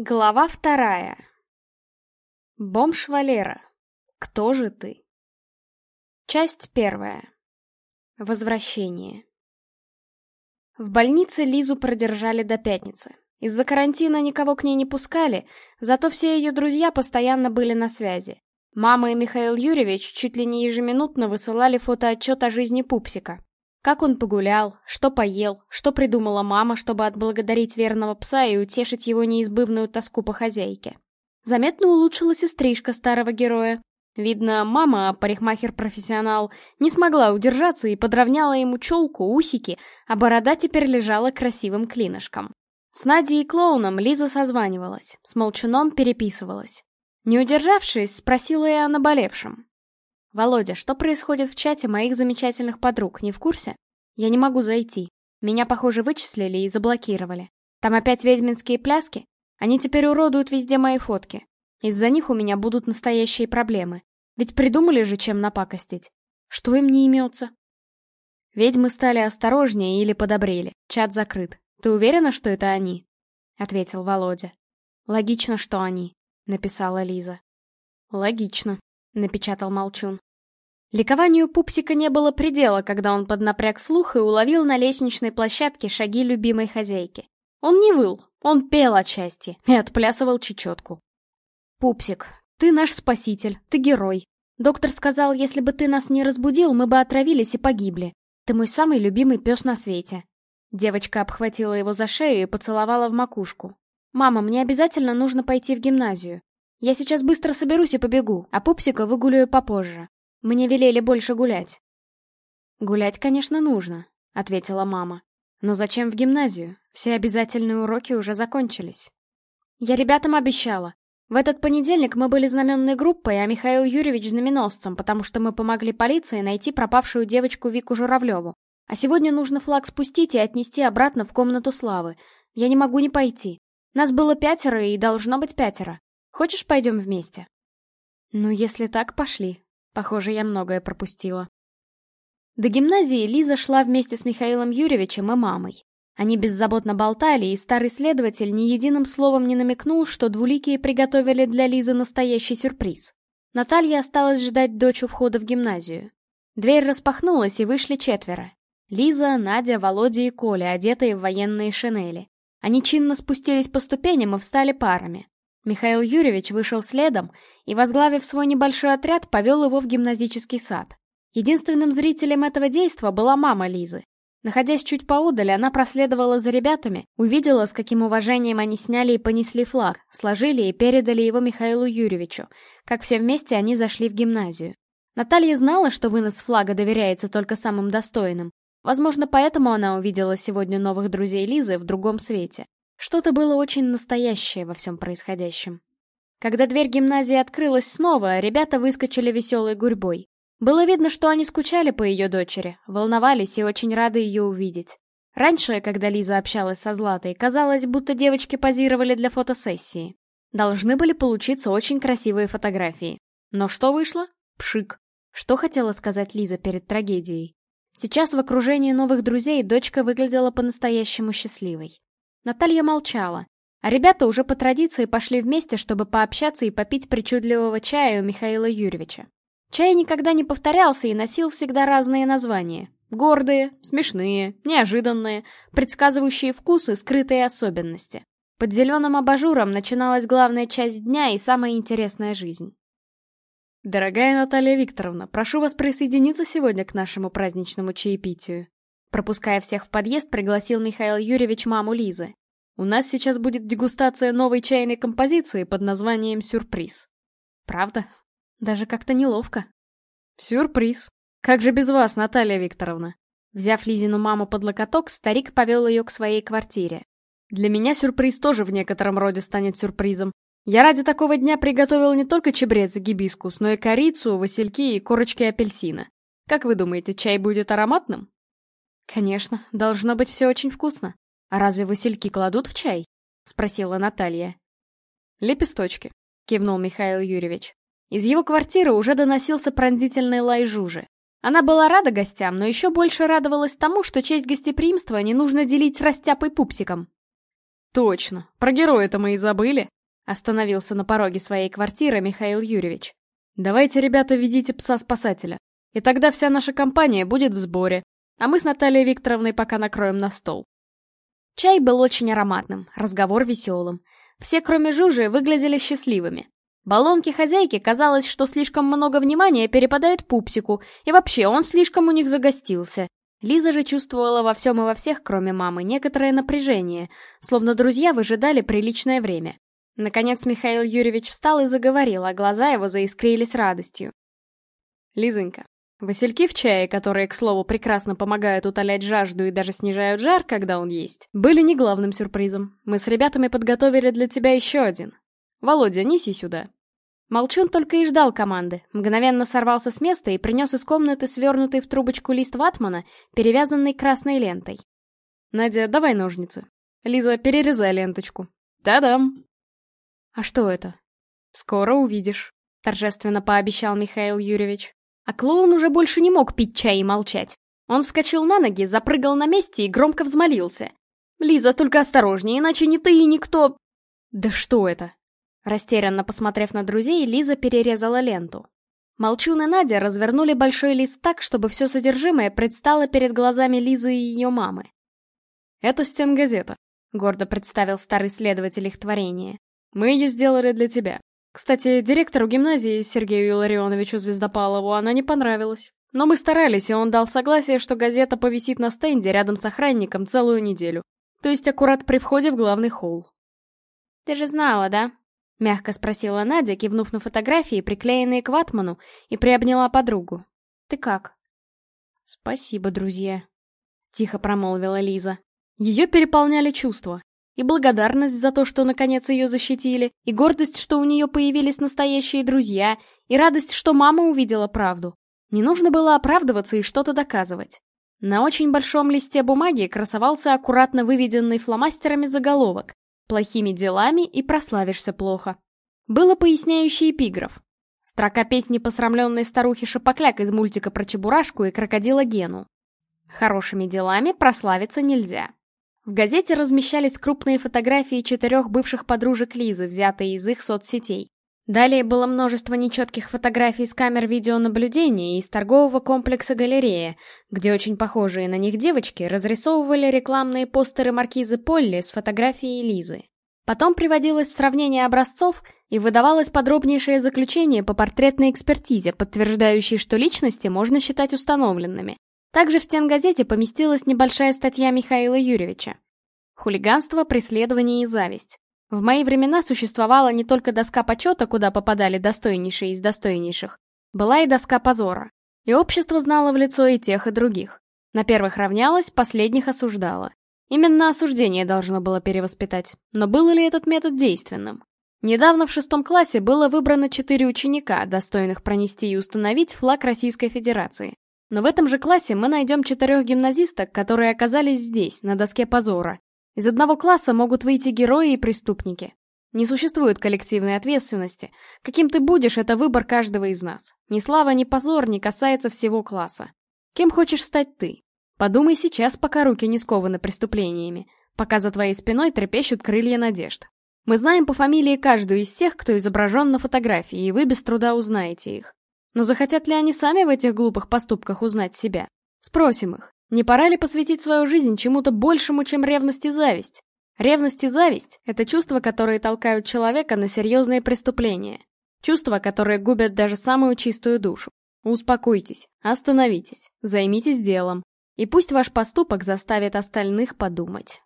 Глава вторая. Бомж Валера. Кто же ты? Часть первая. Возвращение. В больнице Лизу продержали до пятницы. Из-за карантина никого к ней не пускали, зато все ее друзья постоянно были на связи. Мама и Михаил Юрьевич чуть ли не ежеминутно высылали фотоотчет о жизни пупсика. Как он погулял, что поел, что придумала мама, чтобы отблагодарить верного пса и утешить его неизбывную тоску по хозяйке. Заметно улучшилась и стрижка старого героя. Видно, мама, парикмахер-профессионал, не смогла удержаться и подровняла ему челку, усики, а борода теперь лежала красивым клинышком. С Надей и клоуном Лиза созванивалась, с молчуном переписывалась. Не удержавшись, спросила и о наболевшем. «Володя, что происходит в чате моих замечательных подруг, не в курсе? Я не могу зайти. Меня, похоже, вычислили и заблокировали. Там опять ведьминские пляски? Они теперь уродуют везде мои фотки. Из-за них у меня будут настоящие проблемы. Ведь придумали же, чем напакостить. Что им не имется?» Ведьмы стали осторожнее или подобрели. Чат закрыт. Ты уверена, что это они? Ответил Володя. Логично, что они, написала Лиза. Логично, напечатал Молчун. Ликованию пупсика не было предела, когда он поднапряг слух и уловил на лестничной площадке шаги любимой хозяйки. Он не выл, он пел от счастья и отплясывал чечетку. «Пупсик, ты наш спаситель, ты герой. Доктор сказал, если бы ты нас не разбудил, мы бы отравились и погибли. Ты мой самый любимый пес на свете». Девочка обхватила его за шею и поцеловала в макушку. «Мама, мне обязательно нужно пойти в гимназию. Я сейчас быстро соберусь и побегу, а пупсика выгуляю попозже. Мне велели больше гулять. Гулять, конечно, нужно, ответила мама. Но зачем в гимназию? Все обязательные уроки уже закончились. Я ребятам обещала. В этот понедельник мы были знаменной группой, а Михаил Юрьевич знаменосцем, потому что мы помогли полиции найти пропавшую девочку Вику Журавлеву. А сегодня нужно флаг спустить и отнести обратно в комнату славы. Я не могу не пойти. Нас было пятеро и должно быть пятеро. Хочешь, пойдем вместе? Ну, если так, пошли. Похоже, я многое пропустила. До гимназии Лиза шла вместе с Михаилом Юрьевичем и мамой. Они беззаботно болтали, и старый следователь ни единым словом не намекнул, что двуликие приготовили для Лизы настоящий сюрприз. Наталья осталась ждать дочь у входа в гимназию. Дверь распахнулась, и вышли четверо. Лиза, Надя, Володя и Коля, одетые в военные шинели. Они чинно спустились по ступеням и встали парами. Михаил Юрьевич вышел следом и, возглавив свой небольшой отряд, повел его в гимназический сад. Единственным зрителем этого действа была мама Лизы. Находясь чуть поодаль, она проследовала за ребятами, увидела, с каким уважением они сняли и понесли флаг, сложили и передали его Михаилу Юрьевичу, как все вместе они зашли в гимназию. Наталья знала, что вынос флага доверяется только самым достойным. Возможно, поэтому она увидела сегодня новых друзей Лизы в другом свете. Что-то было очень настоящее во всем происходящем. Когда дверь гимназии открылась снова, ребята выскочили веселой гурьбой. Было видно, что они скучали по ее дочери, волновались и очень рады ее увидеть. Раньше, когда Лиза общалась со Златой, казалось, будто девочки позировали для фотосессии. Должны были получиться очень красивые фотографии. Но что вышло? Пшик. Что хотела сказать Лиза перед трагедией? Сейчас в окружении новых друзей дочка выглядела по-настоящему счастливой. Наталья молчала, а ребята уже по традиции пошли вместе, чтобы пообщаться и попить причудливого чая у Михаила Юрьевича. Чай никогда не повторялся и носил всегда разные названия. Гордые, смешные, неожиданные, предсказывающие вкусы, скрытые особенности. Под зеленым абажуром начиналась главная часть дня и самая интересная жизнь. «Дорогая Наталья Викторовна, прошу вас присоединиться сегодня к нашему праздничному чаепитию», Пропуская всех в подъезд, пригласил Михаил Юрьевич маму Лизы. «У нас сейчас будет дегустация новой чайной композиции под названием «Сюрприз». Правда? Даже как-то неловко. Сюрприз. Как же без вас, Наталья Викторовна? Взяв Лизину маму под локоток, старик повел ее к своей квартире. Для меня сюрприз тоже в некотором роде станет сюрпризом. Я ради такого дня приготовил не только чебрец и гибискус, но и корицу, васильки и корочки апельсина. Как вы думаете, чай будет ароматным? «Конечно, должно быть все очень вкусно. А разве васильки кладут в чай?» — спросила Наталья. «Лепесточки», — кивнул Михаил Юрьевич. Из его квартиры уже доносился пронзительный лай Жужи. Она была рада гостям, но еще больше радовалась тому, что честь гостеприимства не нужно делить с растяпой пупсиком. Точно, про героя-то мы и забыли. Остановился на пороге своей квартиры Михаил Юрьевич. Давайте, ребята, ведите пса-спасателя. И тогда вся наша компания будет в сборе, а мы с Натальей Викторовной пока накроем на стол. Чай был очень ароматным, разговор веселым. Все, кроме Жужи, выглядели счастливыми. Баллонке хозяйки казалось, что слишком много внимания перепадает пупсику, и вообще он слишком у них загостился. Лиза же чувствовала во всем и во всех, кроме мамы, некоторое напряжение, словно друзья выжидали приличное время. Наконец Михаил Юрьевич встал и заговорил, а глаза его заискрились радостью. «Лизонька, Васильки в чае, которые, к слову, прекрасно помогают утолять жажду и даже снижают жар, когда он есть, были не главным сюрпризом. Мы с ребятами подготовили для тебя еще один. Володя, неси сюда. Молчун только и ждал команды, мгновенно сорвался с места и принес из комнаты свернутый в трубочку лист ватмана, перевязанный красной лентой. «Надя, давай ножницы. Лиза, перерезай ленточку. Та-дам!» «А что это?» «Скоро увидишь», — торжественно пообещал Михаил Юрьевич. А клоун уже больше не мог пить чай и молчать. Он вскочил на ноги, запрыгал на месте и громко взмолился. «Лиза, только осторожнее, иначе ни ты и никто...» «Да что это?» Растерянно посмотрев на друзей, Лиза перерезала ленту. Молчун и Надя развернули большой лист так, чтобы все содержимое предстало перед глазами Лизы и ее мамы. «Это стенгазета», — гордо представил старый следователь их творения. «Мы ее сделали для тебя. Кстати, директору гимназии Сергею Илларионовичу Звездопалову она не понравилась. Но мы старались, и он дал согласие, что газета повисит на стенде рядом с охранником целую неделю. То есть аккурат при входе в главный холл. «Ты же знала, да?» — мягко спросила Надя, кивнув на фотографии, приклеенные к ватману, и приобняла подругу. «Ты как?» «Спасибо, друзья», — тихо промолвила Лиза. Ее переполняли чувства. И благодарность за то, что наконец ее защитили, и гордость, что у нее появились настоящие друзья, и радость, что мама увидела правду. Не нужно было оправдываться и что-то доказывать. На очень большом листе бумаги красовался аккуратно выведенный фломастерами заголовок «Плохими делами и прославишься плохо». Было поясняющий эпиграф. Строка песни посрамленной старухи Шапокляк из мультика про Чебурашку и крокодила Гену. Хорошими делами прославиться нельзя. В газете размещались крупные фотографии четырех бывших подружек Лизы, взятые из их соцсетей. Далее было множество нечетких фотографий с камер видеонаблюдения из торгового комплекса «Галерея», где очень похожие на них девочки разрисовывали рекламные постеры маркизы Полли с фотографией Лизы. Потом приводилось сравнение образцов и выдавалось подробнейшее заключение по портретной экспертизе, подтверждающей, что личности можно считать установленными. Также в стенгазете поместилась небольшая статья Михаила Юрьевича. Хулиганство, преследование и зависть. В мои времена существовала не только доска почета, куда попадали достойнейшие из достойнейших, была и доска позора. И общество знало в лицо и тех, и других. На первых равнялось, последних осуждало. Именно осуждение должно было перевоспитать. Но был ли этот метод действенным? Недавно в шестом классе было выбрано четыре ученика, достойных пронести и установить флаг Российской Федерации. Но в этом же классе мы найдем четырех гимназисток, которые оказались здесь, на доске позора. Из одного класса могут выйти герои и преступники. Не существует коллективной ответственности. Каким ты будешь, это выбор каждого из нас. Ни слава, ни позор не касается всего класса. Кем хочешь стать ты? Подумай сейчас, пока руки не скованы преступлениями, пока за твоей спиной трепещут крылья надежд. Мы знаем по фамилии каждую из тех, кто изображен на фотографии, и вы без труда узнаете их. Но захотят ли они сами в этих глупых поступках узнать себя? Спросим их, не пора ли посвятить свою жизнь чему-то большему, чем ревность и зависть? Ревность и зависть — это чувства, которые толкают человека на серьезные преступления. Чувства, которые губят даже самую чистую душу. Успокойтесь, остановитесь, займитесь делом. И пусть ваш поступок заставит остальных подумать.